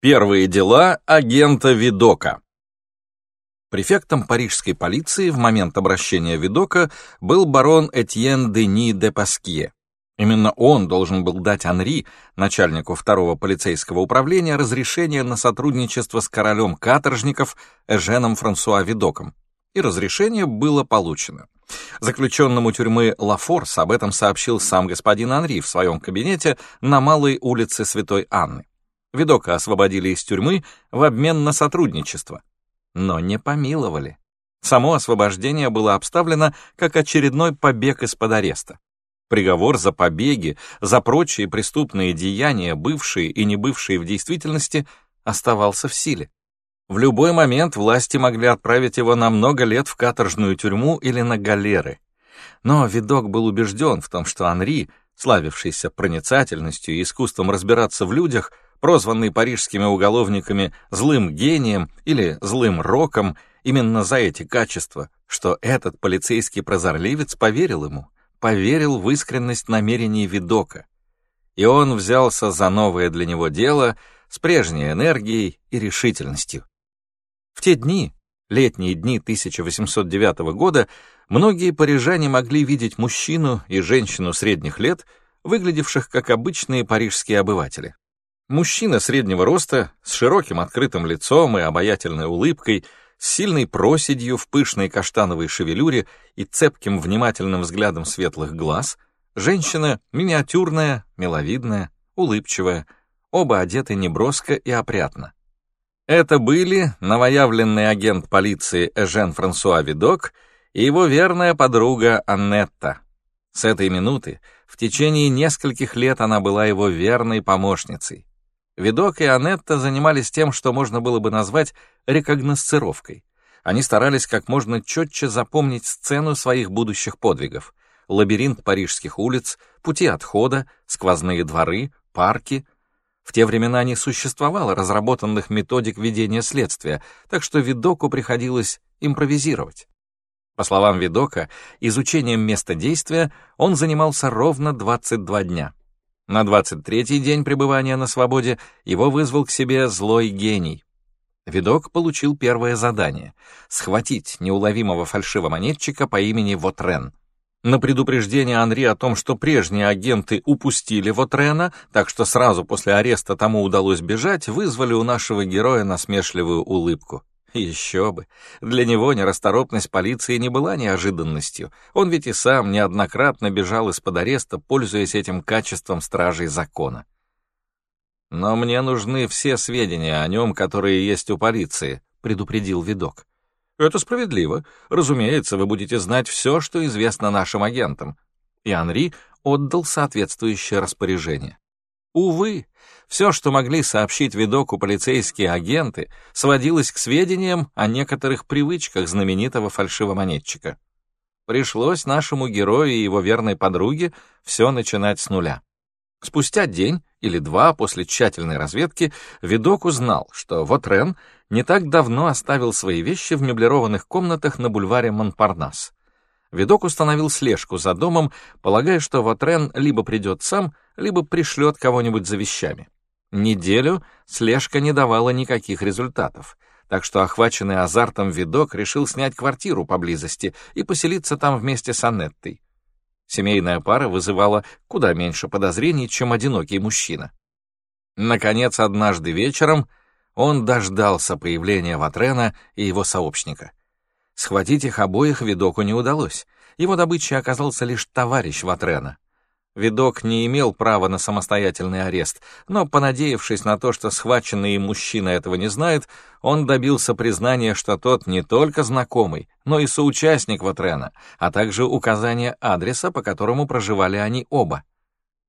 Первые дела агента Видока. Префектом парижской полиции в момент обращения Видока был барон Этьен Дени де Паскье. Именно он должен был дать Анри, начальнику второго полицейского управления, разрешение на сотрудничество с королем каторжников Эженом Франсуа Видоком. И разрешение было получено. Заключенному тюрьмы Лафорс об этом сообщил сам господин Анри в своем кабинете на Малой улице Святой Анны. Видока освободили из тюрьмы в обмен на сотрудничество. Но не помиловали. Само освобождение было обставлено как очередной побег из-под ареста. Приговор за побеги, за прочие преступные деяния, бывшие и не бывшие в действительности, оставался в силе. В любой момент власти могли отправить его на много лет в каторжную тюрьму или на галеры. Но Видок был убежден в том, что Анри, славившийся проницательностью и искусством разбираться в людях, прозванный парижскими уголовниками «злым гением» или «злым роком» именно за эти качества, что этот полицейский прозорливец поверил ему, поверил в искренность намерений Видока. И он взялся за новое для него дело с прежней энергией и решительностью. В те дни, летние дни 1809 года, многие парижане могли видеть мужчину и женщину средних лет, выглядевших как обычные парижские обыватели. Мужчина среднего роста, с широким открытым лицом и обаятельной улыбкой, с сильной проседью в пышной каштановой шевелюре и цепким внимательным взглядом светлых глаз, женщина миниатюрная, миловидная, улыбчивая, оба одеты неброско и опрятно. Это были новоявленный агент полиции Эжен Франсуа Видок и его верная подруга Аннетта. С этой минуты в течение нескольких лет она была его верной помощницей. Видок и Анетта занимались тем, что можно было бы назвать рекогносцировкой. Они старались как можно четче запомнить сцену своих будущих подвигов. Лабиринт парижских улиц, пути отхода, сквозные дворы, парки. В те времена не существовало разработанных методик ведения следствия, так что Видоку приходилось импровизировать. По словам Видока, изучением места действия он занимался ровно 22 дня. На 23-й день пребывания на свободе его вызвал к себе злой гений. Видок получил первое задание — схватить неуловимого фальшивомонетчика по имени Вотрен. На предупреждение Анри о том, что прежние агенты упустили Вотрена, так что сразу после ареста тому удалось бежать, вызвали у нашего героя насмешливую улыбку. Еще бы. Для него нерасторопность полиции не была неожиданностью. Он ведь и сам неоднократно бежал из-под ареста, пользуясь этим качеством стражей закона. «Но мне нужны все сведения о нем, которые есть у полиции», — предупредил видок. «Это справедливо. Разумеется, вы будете знать все, что известно нашим агентам». И Анри отдал соответствующее распоряжение. Увы, все, что могли сообщить видоку полицейские агенты, сводилось к сведениям о некоторых привычках знаменитого фальшивомонетчика. Пришлось нашему герою и его верной подруге все начинать с нуля. Спустя день или два после тщательной разведки видок узнал, что Вотрен не так давно оставил свои вещи в меблированных комнатах на бульваре Монпарнас. Видок установил слежку за домом, полагая, что Ватрен либо придет сам, либо пришлет кого-нибудь за вещами. Неделю слежка не давала никаких результатов, так что охваченный азартом Видок решил снять квартиру поблизости и поселиться там вместе с Аннеттой. Семейная пара вызывала куда меньше подозрений, чем одинокий мужчина. Наконец, однажды вечером он дождался появления Ватрена и его сообщника. Схватить их обоих Видоку не удалось. Его добычей оказался лишь товарищ Ватрена. Видок не имел права на самостоятельный арест, но, понадеявшись на то, что схваченный им мужчина этого не знает, он добился признания, что тот не только знакомый, но и соучастник Ватрена, а также указания адреса, по которому проживали они оба.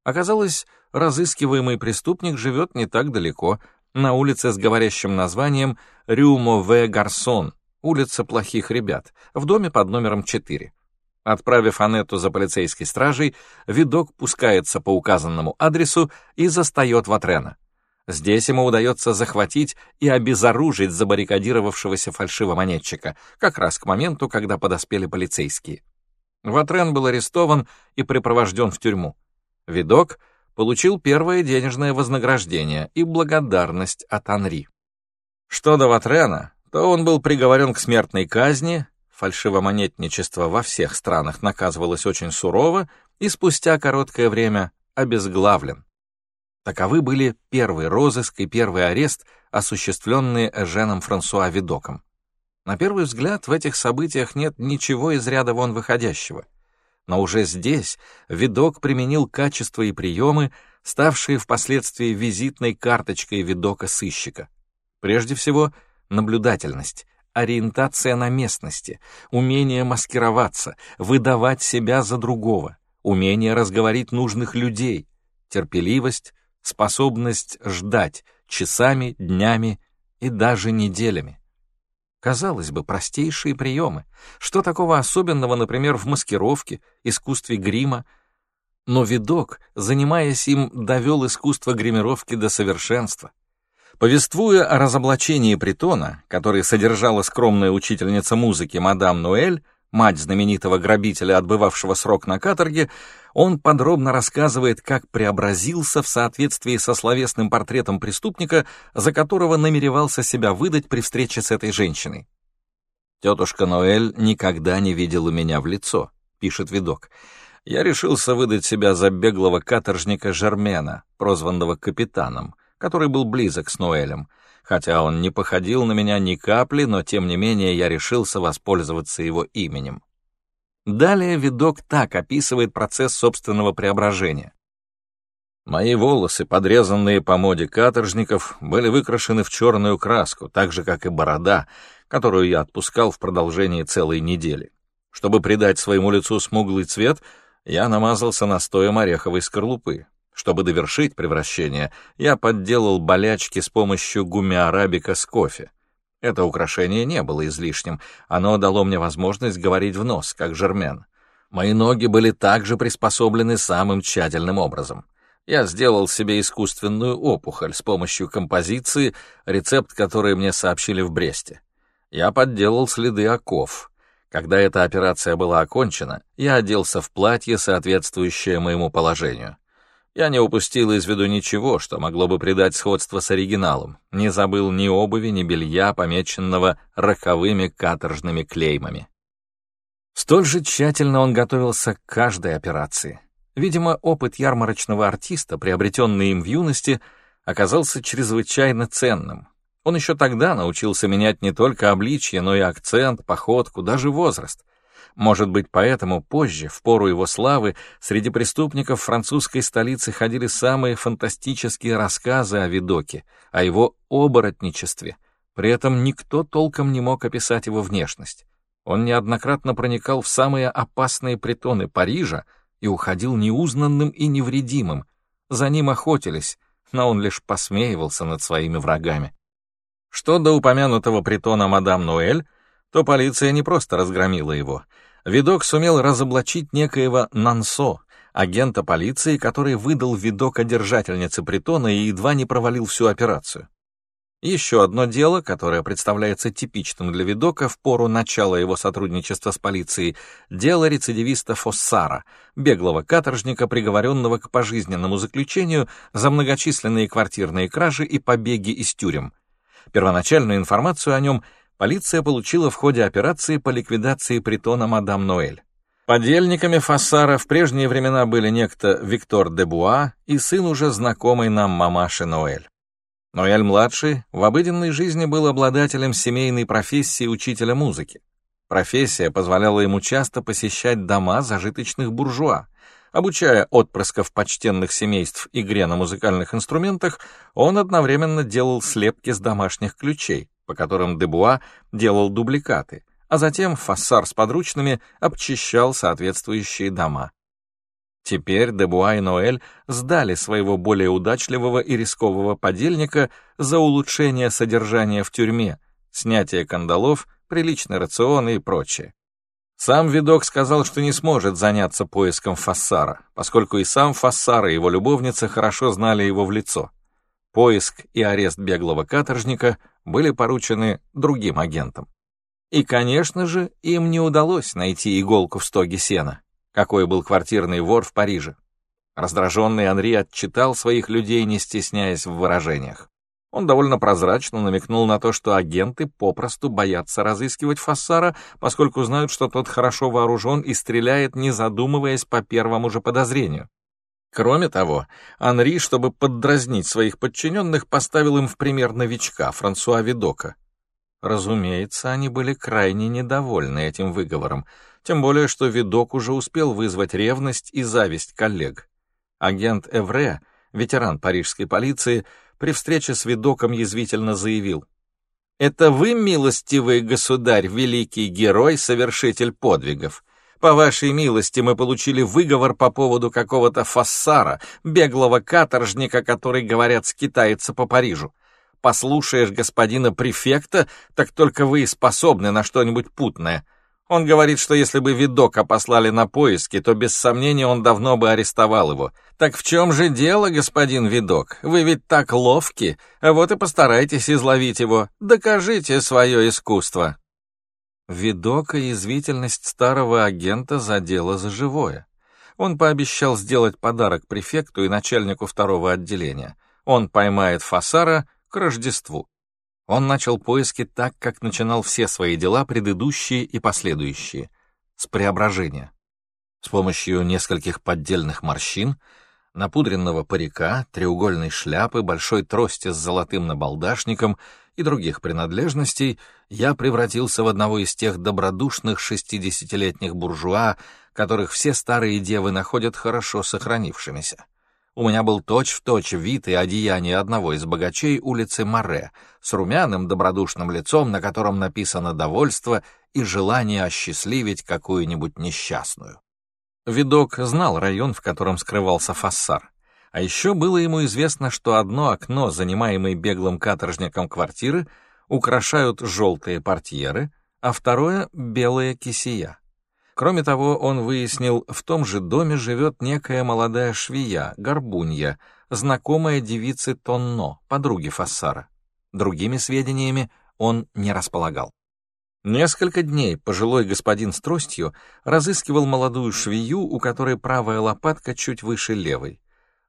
Оказалось, разыскиваемый преступник живет не так далеко, на улице с говорящим названием Рюмове Гарсон, улица плохих ребят, в доме под номером 4. Отправив Анетту за полицейской стражей, видок пускается по указанному адресу и застает Ватрена. Здесь ему удается захватить и обезоружить забаррикадировавшегося фальшивомонетчика, как раз к моменту, когда подоспели полицейские. Ватрен был арестован и припровожден в тюрьму. Видок получил первое денежное вознаграждение и благодарность от Анри. Что до Ватрена, то он был приговорен к смертной казни, фальшивомонетничество во всех странах наказывалось очень сурово и спустя короткое время обезглавлен. Таковы были первый розыск и первый арест, осуществленные Эженом Франсуа Видоком. На первый взгляд в этих событиях нет ничего из ряда вон выходящего. Но уже здесь Видок применил качества и приемы, ставшие впоследствии визитной карточкой Видока-сыщика. Прежде всего, наблюдательность, ориентация на местности, умение маскироваться, выдавать себя за другого, умение разговорить нужных людей, терпеливость, способность ждать часами, днями и даже неделями. Казалось бы, простейшие приемы. Что такого особенного, например, в маскировке, искусстве грима? Но видок, занимаясь им, довел искусство гримировки до совершенства. Повествуя о разоблачении притона, который содержала скромная учительница музыки мадам Нуэль, мать знаменитого грабителя, отбывавшего срок на каторге, он подробно рассказывает, как преобразился в соответствии со словесным портретом преступника, за которого намеревался себя выдать при встрече с этой женщиной. «Тетушка Ноэль никогда не видела меня в лицо», — пишет видок. «Я решился выдать себя за беглого каторжника Жермена, прозванного капитаном, который был близок с Ноэлем. Хотя он не походил на меня ни капли, но тем не менее я решился воспользоваться его именем. Далее видок так описывает процесс собственного преображения. Мои волосы, подрезанные по моде каторжников, были выкрашены в черную краску, так же, как и борода, которую я отпускал в продолжении целой недели. Чтобы придать своему лицу смуглый цвет, я намазался настоем ореховой скорлупы. Чтобы довершить превращение, я подделал болячки с помощью гумиарабика с кофе. Это украшение не было излишним, оно дало мне возможность говорить в нос, как жермен. Мои ноги были также приспособлены самым тщательным образом. Я сделал себе искусственную опухоль с помощью композиции, рецепт которой мне сообщили в Бресте. Я подделал следы оков. Когда эта операция была окончена, я оделся в платье, соответствующее моему положению. Я не упустил из виду ничего, что могло бы придать сходство с оригиналом, не забыл ни обуви, ни белья, помеченного роковыми каторжными клеймами. Столь же тщательно он готовился к каждой операции. Видимо, опыт ярмарочного артиста, приобретенный им в юности, оказался чрезвычайно ценным. Он еще тогда научился менять не только обличье, но и акцент, походку, даже возраст. Может быть, поэтому позже, в пору его славы, среди преступников французской столицы ходили самые фантастические рассказы о Видоке, о его оборотничестве. При этом никто толком не мог описать его внешность. Он неоднократно проникал в самые опасные притоны Парижа и уходил неузнанным и невредимым. За ним охотились, но он лишь посмеивался над своими врагами. Что до упомянутого притона мадам Нуэль, то полиция не просто разгромила его. Видок сумел разоблачить некоего Нансо, агента полиции, который выдал видок одержательнице притона и едва не провалил всю операцию. Еще одно дело, которое представляется типичным для Видока в пору начала его сотрудничества с полицией, дело рецидивиста Фоссара, беглого каторжника, приговоренного к пожизненному заключению за многочисленные квартирные кражи и побеги из тюрем. Первоначальную информацию о нем полиция получила в ходе операции по ликвидации притона мадам Ноэль. Подельниками Фассара в прежние времена были некто Виктор де Буа и сын уже знакомой нам мамаши Ноэль. Ноэль-младший в обыденной жизни был обладателем семейной профессии учителя музыки. Профессия позволяла ему часто посещать дома зажиточных буржуа. Обучая отпрысков почтенных семейств игре на музыкальных инструментах, он одновременно делал слепки с домашних ключей, по которым Дебуа делал дубликаты, а затем фассар с подручными обчищал соответствующие дома. Теперь Дебуа и Ноэль сдали своего более удачливого и рискового подельника за улучшение содержания в тюрьме, снятие кандалов, приличный рацион и прочее. Сам видок сказал, что не сможет заняться поиском Фассара, поскольку и сам Фассар и его любовница хорошо знали его в лицо. Поиск и арест беглого каторжника были поручены другим агентам. И, конечно же, им не удалось найти иголку в стоге сена, какой был квартирный вор в Париже. Раздраженный Анри отчитал своих людей, не стесняясь в выражениях. Он довольно прозрачно намекнул на то, что агенты попросту боятся разыскивать Фассара, поскольку знают, что тот хорошо вооружен и стреляет, не задумываясь по первому же подозрению. Кроме того, Анри, чтобы поддразнить своих подчиненных, поставил им в пример новичка, Франсуа Видока. Разумеется, они были крайне недовольны этим выговором, тем более, что Видок уже успел вызвать ревность и зависть коллег. Агент Эвре, ветеран парижской полиции, при встрече с Видоком язвительно заявил. «Это вы, милостивый государь, великий герой, совершитель подвигов. По вашей милости мы получили выговор по поводу какого-то фассара, беглого каторжника, который, говорят, скитается по Парижу. Послушаешь господина префекта, так только вы и способны на что-нибудь путное». Он говорит, что если бы Видока послали на поиски, то без сомнения он давно бы арестовал его. Так в чем же дело, господин Видок? Вы ведь так ловки, а вот и постарайтесь изловить его. Докажите свое искусство. Видока язвительность старого агента задела за живое. Он пообещал сделать подарок префекту и начальнику второго отделения. Он поймает Фасара к Рождеству. Он начал поиски так, как начинал все свои дела, предыдущие и последующие, с преображения. С помощью нескольких поддельных морщин, напудренного парика, треугольной шляпы, большой трости с золотым набалдашником и других принадлежностей, я превратился в одного из тех добродушных шестидесятилетних буржуа, которых все старые девы находят хорошо сохранившимися. У меня был точь-в-точь точь вид и одеяние одного из богачей улицы Море, с румяным добродушным лицом, на котором написано довольство и желание осчастливить какую-нибудь несчастную. Видок знал район, в котором скрывался Фассар. А еще было ему известно, что одно окно, занимаемое беглым каторжником квартиры, украшают желтые портьеры, а второе — белая кисия. Кроме того, он выяснил, в том же доме живет некая молодая швея, горбунья, знакомая девицы Тонно, подруги Фассара. Другими сведениями он не располагал. Несколько дней пожилой господин с тростью разыскивал молодую швею, у которой правая лопатка чуть выше левой.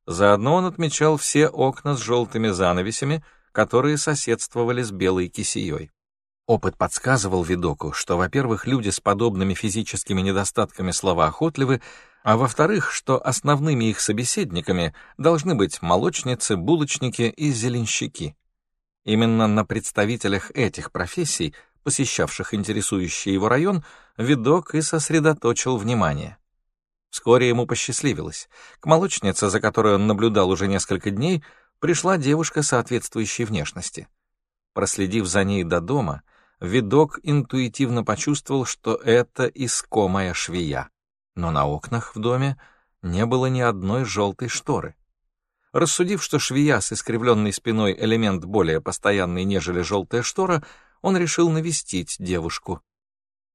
Заодно он отмечал все окна с желтыми занавесями, которые соседствовали с белой кисеей. Опыт подсказывал Видоку, что, во-первых, люди с подобными физическими недостатками словоохотливы, а во-вторых, что основными их собеседниками должны быть молочницы, булочники и зеленщики. Именно на представителях этих профессий, посещавших интересующий его район, Видок и сосредоточил внимание. Вскоре ему посчастливилось. К молочнице, за которой он наблюдал уже несколько дней, пришла девушка соответствующей внешности. Проследив за ней до дома, видок интуитивно почувствовал, что это искомая швея. Но на окнах в доме не было ни одной желтой шторы. Рассудив, что швея с искривленной спиной элемент более постоянный, нежели желтая штора, он решил навестить девушку.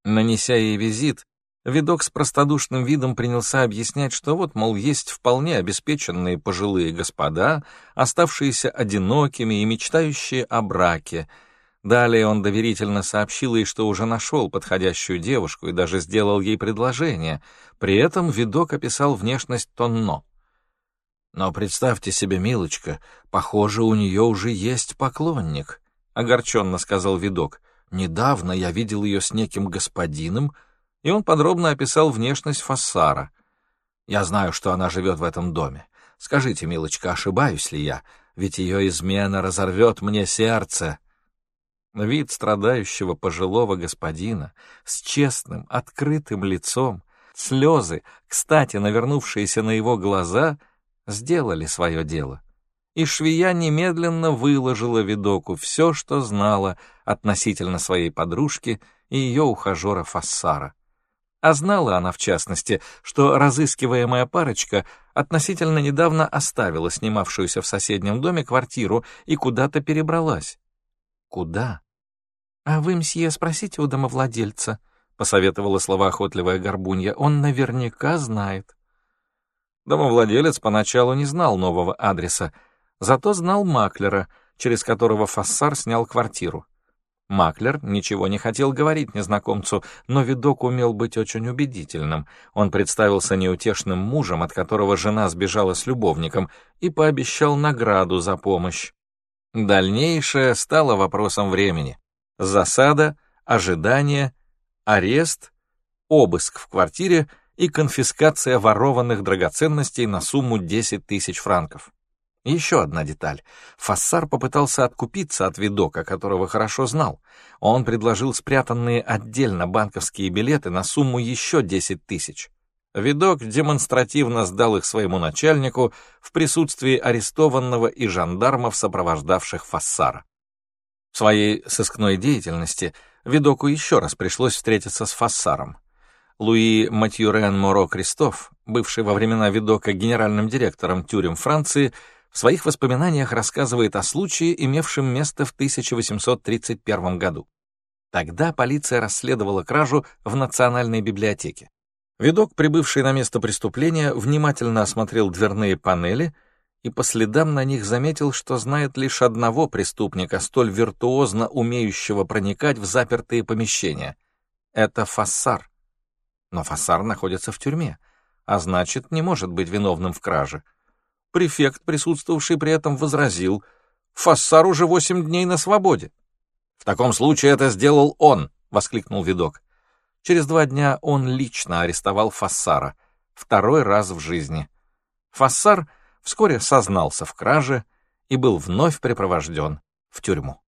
Нанеся ей визит, видок с простодушным видом принялся объяснять, что вот, мол, есть вполне обеспеченные пожилые господа, оставшиеся одинокими и мечтающие о браке — Далее он доверительно сообщил ей, что уже нашел подходящую девушку и даже сделал ей предложение. При этом видок описал внешность Тонно. «Но представьте себе, милочка, похоже, у нее уже есть поклонник», — огорченно сказал видок. «Недавно я видел ее с неким господином, и он подробно описал внешность Фассара. Я знаю, что она живет в этом доме. Скажите, милочка, ошибаюсь ли я? Ведь ее измена разорвет мне сердце». Вид страдающего пожилого господина с честным, открытым лицом, слезы, кстати, навернувшиеся на его глаза, сделали свое дело. И швея немедленно выложила видоку все, что знала относительно своей подружки и ее ухажера Фассара. А знала она, в частности, что разыскиваемая парочка относительно недавно оставила снимавшуюся в соседнем доме квартиру и куда-то перебралась. Куда? «А вы, мсье, спросите у домовладельца», — посоветовала слова охотливая горбунья. «Он наверняка знает». Домовладелец поначалу не знал нового адреса, зато знал маклера, через которого Фассар снял квартиру. Маклер ничего не хотел говорить незнакомцу, но видок умел быть очень убедительным. Он представился неутешным мужем, от которого жена сбежала с любовником, и пообещал награду за помощь. Дальнейшее стало вопросом времени. Засада, ожидание, арест, обыск в квартире и конфискация ворованных драгоценностей на сумму 10 тысяч франков. Еще одна деталь. Фассар попытался откупиться от видока, которого хорошо знал. Он предложил спрятанные отдельно банковские билеты на сумму еще 10 тысяч. Видок демонстративно сдал их своему начальнику в присутствии арестованного и жандармов, сопровождавших Фассара. В своей сыскной деятельности Видоку еще раз пришлось встретиться с Фассаром. Луи Матьюрен Моро Кристоф, бывший во времена Видока генеральным директором тюрем Франции, в своих воспоминаниях рассказывает о случае, имевшем место в 1831 году. Тогда полиция расследовала кражу в Национальной библиотеке. Видок, прибывший на место преступления, внимательно осмотрел дверные панели и по следам на них заметил, что знает лишь одного преступника, столь виртуозно умеющего проникать в запертые помещения. Это Фассар. Но Фассар находится в тюрьме, а значит, не может быть виновным в краже. Префект, присутствовавший при этом, возразил, «Фассар уже восемь дней на свободе». «В таком случае это сделал он», — воскликнул видок. Через два дня он лично арестовал Фассара, второй раз в жизни. Фассар вскоре сознался в краже и был вновь припровожден в тюрьму.